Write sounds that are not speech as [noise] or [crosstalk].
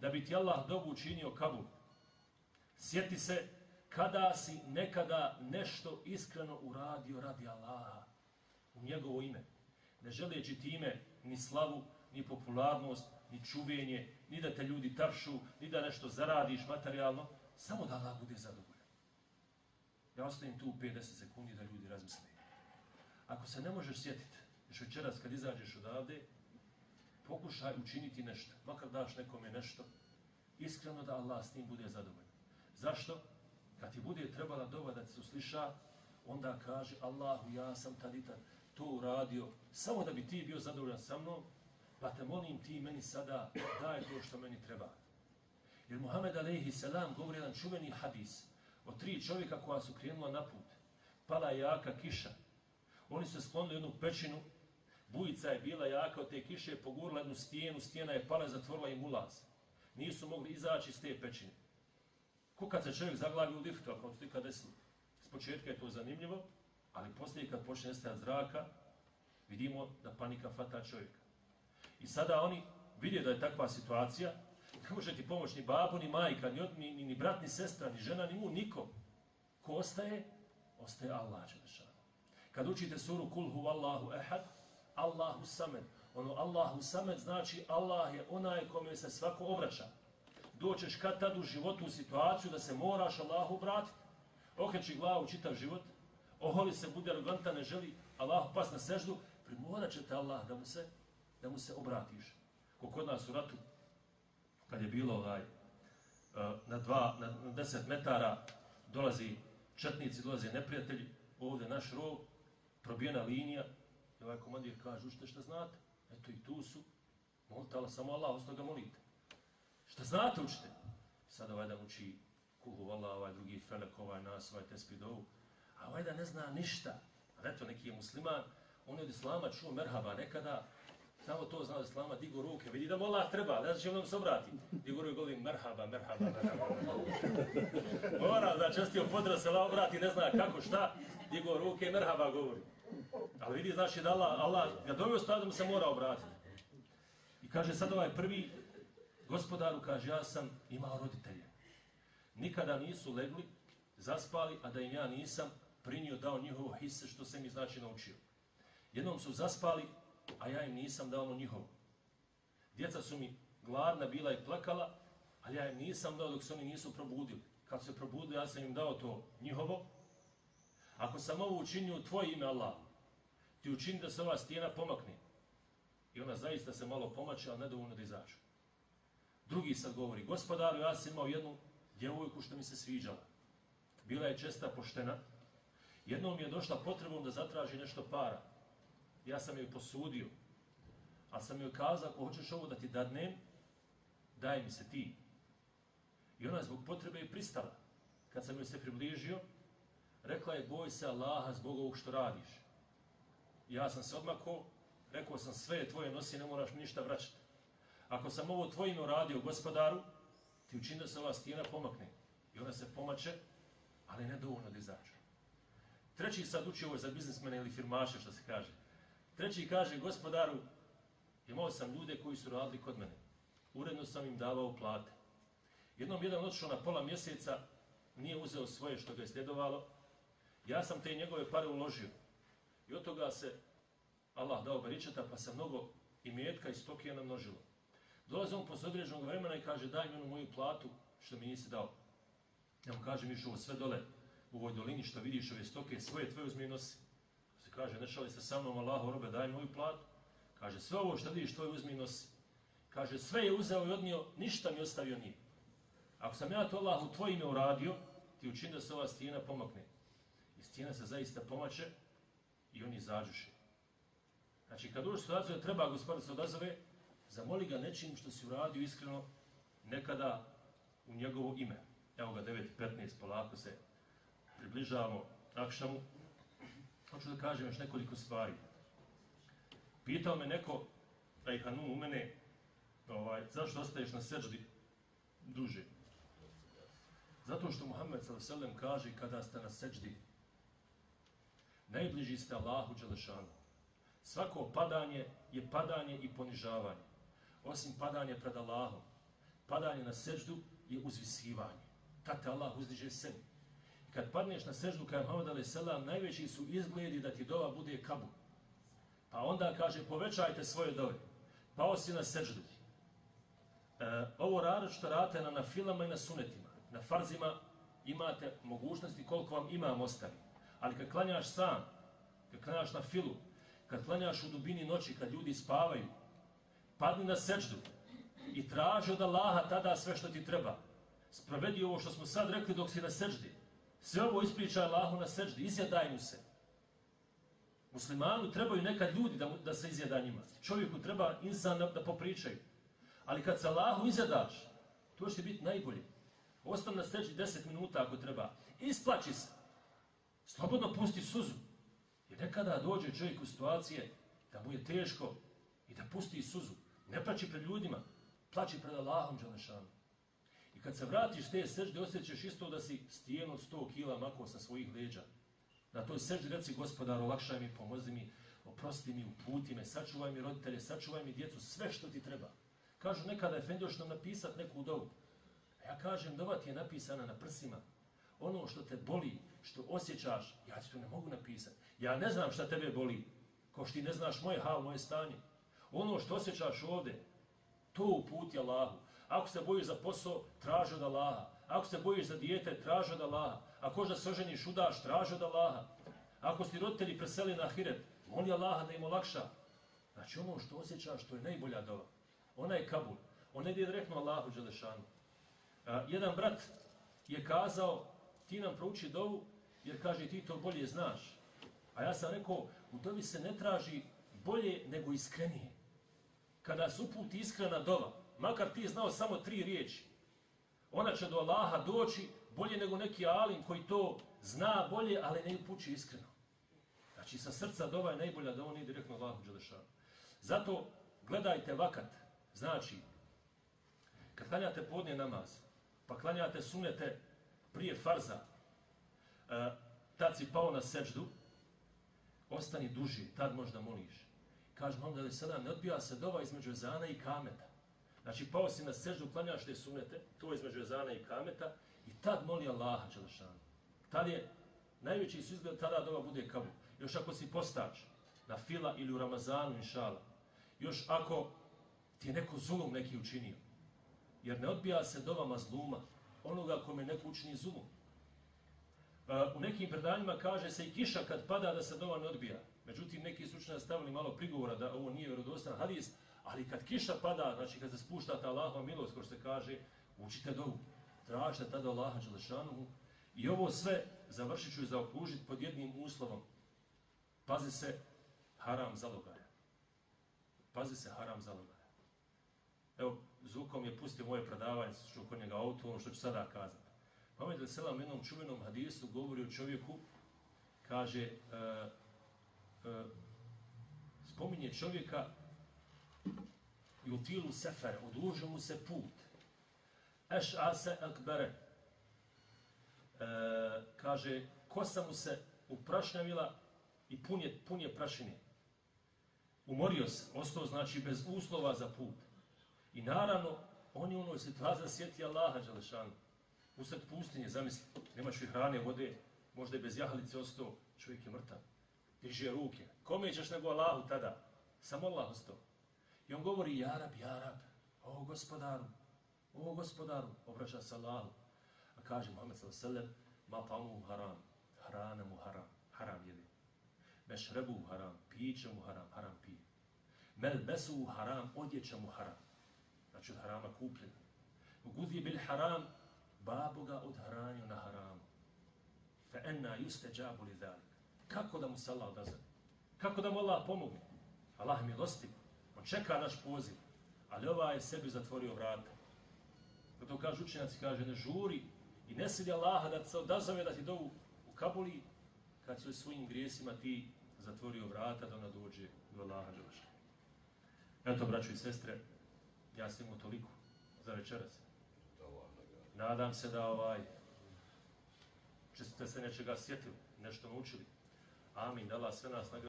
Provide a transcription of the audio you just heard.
da bi ti Allah dobu učinio kabul. Sjeti se kada si nekada nešto iskreno uradio radi Allaha u njegovo ime. Ne želeći time ni slavu, ni popularnost, ni čuvenje, ni da te ljudi taršu, ni da nešto zaradiš materijalno, samo da Allah bude zadovoljan. Ja ostavim tu 50 sekundi da ljudi razmisle. Ako se ne možeš sjetiti, još večeras kad izađeš odavde, pokušaj učiniti nešto, makar daš nekome nešto, iskreno da Allah s tim bude zadovoljan. Zašto? Kad ti bude trebala doba da se usliša, onda kaže Allahu, ja sam tad i tad to uradio, samo da bi ti bio zadovoljan sa mnom, pa te molim ti meni sada daj to što meni treba. Jer Muhammed Aleyhi Selam govori jedan čuveni hadis o tri čovjeka koja su krenula na put. Pala jaka kiša. Oni su sklonili jednu pećinu, bujica je bila jaka od te kiše, pogurla jednu stijenu, stijena je pala i zatvorila im ulaz. Nisu mogli izaći iz te pećine. Ko kad se čovjek zaglavi u liftu, ako ti kad desilo. S početka je to zanimljivo, ali poslije kad počne nestajati zraka, vidimo da panika fata čovjeka. I sada oni vidje da je takva situacija, ne može ti pomoći ni babu, ni majka, ni, ni, ni, ni brat, ni sestra, ni žena, ni mu, niko. Ko ostaje? Ostaje Allah Đelešanu. Kad učite suru Kul hu ehad, Allahu samed. Ono Allahu samed znači Allah je onaj kome se svako obraća. Doćeš kad tad u životu u situaciju da se moraš Allahu obratiti. Okreći glavu čitav život, oholi se, bude arogantan, ne želi Allahu pas na seždu, primorat će te Allah da mu se, da mu se obratiš. Ko kod nas u ratu, kad je bilo ovaj, e, na, dva, na deset metara dolazi četnici, dolaze neprijatelji, ovdje naš rov, probijena linija, i ovaj komandir kaže, ušte šta znate? Eto i tu su, molite, Allah, samo Allah, ostao ga molite. Šta znate učite? Sada ovaj da uči kuhu Allah, ovaj drugi felek, ovaj nas, ovaj tespidovu, a ovaj da ne zna ništa, a eto neki je musliman, on je od islama čuo merhaba nekada, Samo to zna da slama, digo ruke, vidi da mu Allah treba, da znači nam se obrati. Digo ruke, govori, merhaba, merhaba, merhaba. [laughs] Mora, da čestio podra se obrati, ne zna kako, šta, digo ruke, merhaba, govori. Ali vidi, znači da Allah, Allah ga dovio stvar da mu se mora obratiti. I kaže sad ovaj prvi gospodaru, kaže, ja sam imao roditelje. Nikada nisu legli, zaspali, a da im ja nisam prinio, dao njihovo hisse, što se mi znači naučio. Jednom su zaspali, a ja im nisam dao ono njihovo. Djeca su mi gladna bila i plakala, ali ja im nisam dao dok se oni nisu probudili. Kad se probudili, ja sam im dao to njihovo. Ako sam ovo učinio u tvoje ime, Allah, ti učini da se ova stijena pomakne. I ona zaista se malo pomače, ali nedovoljno da izađu. Drugi sad govori, gospodaru, ja sam imao jednu djevojku što mi se sviđala. Bila je česta poštena. Jednom mi je došla potrebom da zatraži nešto para ja sam joj posudio, a sam joj kazao, ako hoćeš ovo da ti dadnem, daj mi se ti. I ona je zbog potrebe i pristala. Kad sam joj se približio, rekla je, boj se Allaha zbog ovog što radiš. Ja sam se odmako, rekao sam, sve tvoje nosi, ne moraš ništa vraćati. Ako sam ovo tvojino radio, gospodaru, ti učini da se ova stijena pomakne. I ona se pomače, ali ne dovoljno da izađe. Treći sad uči ovo za biznismene ili firmaše, što se kaže. Treći kaže, gospodaru, imao sam ljude koji su radili kod mene. Uredno sam im davao plate. Jednom jedan otišao na pola mjeseca, nije uzeo svoje što ga je sljedovalo. Ja sam te njegove pare uložio. I od toga se Allah dao beričeta, pa se mnogo imetka i stokija namnožilo. Dolaze on posle određenog vremena i kaže, daj mi onu moju platu što mi nisi dao. Ja mu kaže, mi ovo sve dole u ovoj dolini što vidiš ove stoke, svoje tvoje uzmi nosi. Se kaže, ne šali se sa mnom, Allah, robe, daj mi moju platu. Kaže, sve ovo što vidiš, tvoje uzmi nosi. Kaže, sve je uzeo i odnio, ništa mi ostavio nije. Ako sam ja to Allah u tvoje ime uradio, ti učin da se ova stijena pomakne. I stijena se zaista pomače i oni izađuše. Znači, kad uđeš situaciju da treba gospodin se odazove, zamoli ga nečim što si uradio iskreno nekada u njegovo ime. Evo ga, 9.15, polako se približavamo akšamu. Hoću da kažem još nekoliko stvari. Pitao me neko, da ih u mene, ovaj, zašto ostaješ na seđdi duže? Zato što Muhammed s.a.v. kaže kada ste na seđdi, najbliži ste Allahu Đelešanu. Svako padanje je padanje i ponižavanje. Osim padanje pred Allahom. padanje na seždu je uzvisivanje. Tad te Allah uzdiže sebi. I kad padneš na seždu, kao Muhammed a.s. najveći su izgledi da ti dova bude kabu. Pa onda kaže, povećajte svoje dove. Pao si na seždu. E, ovo rado što rate na, na filama i na sunetima. Na farzima imate mogućnosti koliko vam ima ostavi. Ali kad klanjaš sam, kad klanjaš na filu, kad klanjaš u dubini noći, kad ljudi spavaju, padni na seždu i traži od Allaha tada sve što ti treba. Sprovedi ovo što smo sad rekli dok si na seždi. Sve ovo ispričaj Allahu na seždi, izjadaj mu se. Muslimanu trebaju nekad ljudi da, da se izjeda njima. Čovjeku treba insan da, da popričaju. Ali kad se Allahu izjadaš, to će biti najbolje. Ostan na seždi 10 minuta ako treba. Isplači se. Slobodno pusti suzu. Jer nekada dođe čovjek u situacije da mu je teško i da pusti suzu. Ne plaći pred ljudima, plaći pred Allahom Đalešanu. I kad se vratiš te sežde, osjećaš isto da si stijen od 100 kila mako sa svojih leđa. Na toj seždi reci gospodar, olakšaj mi, pomozi mi, oprosti mi, uputi me, sačuvaj mi roditelje, sačuvaj mi djecu, sve što ti treba. Kažu nekada je Fendioš nam napisat neku dovu. A ja kažem, dova ti je napisana na prsima. Ono što te boli, što osjećaš, ja ti to ne mogu napisati. Ja ne znam šta tebe boli, ko što ti ne znaš moje hal, moje stanje. Ono što osjećaš ovde, to uputi Allahu. Ako se bojiš za posao, traži od Allaha. Ako se bojiš za dijete, traži od Allaha. Ako da se oženiš, udaš, traži od Allaha. Ako si roditelji preseli na ahiret, moli Allaha da im olakša. Znači ono što osjećaš, to je najbolja dova. Ona je Kabul. Ona ide direktno Allahu Đelešanu. jedan brat je kazao, ti nam prouči dovu, jer kaže ti to bolje znaš. A ja sam rekao, u dovi se ne traži bolje nego iskrenije. Kada se uputi iskrena dova, makar ti znao samo tri riječi, ona će do Allaha doći bolje nego neki alim koji to zna bolje, ali ne upući iskreno. Znači, sa srca dova je najbolja da on nije direktno Allahu Đelešanu. Zato gledajte vakat. Znači, kad klanjate podnije namaz, pa klanjate sunete prije farza, uh, tad si pao na seđdu, ostani duži, tad možda moliš. Kaže Muhammed Ali Salam, ne odbija se dova između Ezana i Kameta. Znači, pao si na seždu, klanjaš te sunete, to je između Ezana i Kameta, i tad moli Allaha Đelešanu. Tad je najveći su izgled, tada dova bude kabu. Još ako si postač na fila ili u Ramazanu, inšala. Još ako ti je neko zulum neki učinio. Jer ne odbija se dova mazluma, onoga kome neko učini zulum. Pa u nekim predanjima kaže se i kiša kad pada da se dova ne odbija. Međutim, neki su stavili malo prigovora da ovo nije vjerodostan hadis, ali kad kiša pada, znači kad se spušta ta Allahova milost, ko se kaže, učite dovu, tražite tada Allaha Đelešanuhu. I ovo sve završit ću i zaokružiti pod jednim uslovom. Pazi se haram zalogaja. Pazi se haram zalogaja. Evo, Zukom je pustio moje predavanje, što kod njega auto, ono što ću sada kazati. Pamet u jednom čuvenom hadisu govori o čovjeku, kaže, uh, uh, spominje čovjeka i u tilu sefer, oduže mu se put. Eš ase akbere. E, kaže, kosa mu se uprašnjavila i pun je, pun je prašine. Umorio se, ostao znači bez uslova za put. I naravno, on je u onoj situaciji sjeti Allaha Đalešanu. Usred pustinje, zamisli, nemaš i hrane, vode, možda je bez jahalice ostao, čovjek je mrtav. Diže ruke. Kome ćeš nego Allahu tada? Samo Allah ostao. I on govori, Jarab, Jarab, o gospodaru, o gospodaru, obraća se Allahu. A kaže Muhammed s.a.v. Ma tamu haram, hrana mu haram, haram jede. Mešrebu haram, piće mu haram, haram pije. Mel besu haram, odjeća mu haram. Znači od harama kupljen. Gudi bil haram, babu ga odhranio na haramu. Fa enna juste džabu li dhalik. Kako da mu se Allah odazove? Kako da mu Allah pomogne? Allah milosti. On čeka naš poziv. Ali ova je sebi zatvorio vrata. Zato kaže učenjaci, kaže, ne žuri i ne sidi Allaha da se odazove da ti dovu u Kabuli, kad su svojim grijesima ti zatvorio vrata da ona dođe do Allaha Đelša. Eto, braćo i sestre, ja sam imao toliko za večeras. Nadam se da ovaj, če ste se nečega sjetili, nešto naučili. Amin, da Allah sve nas nagrada.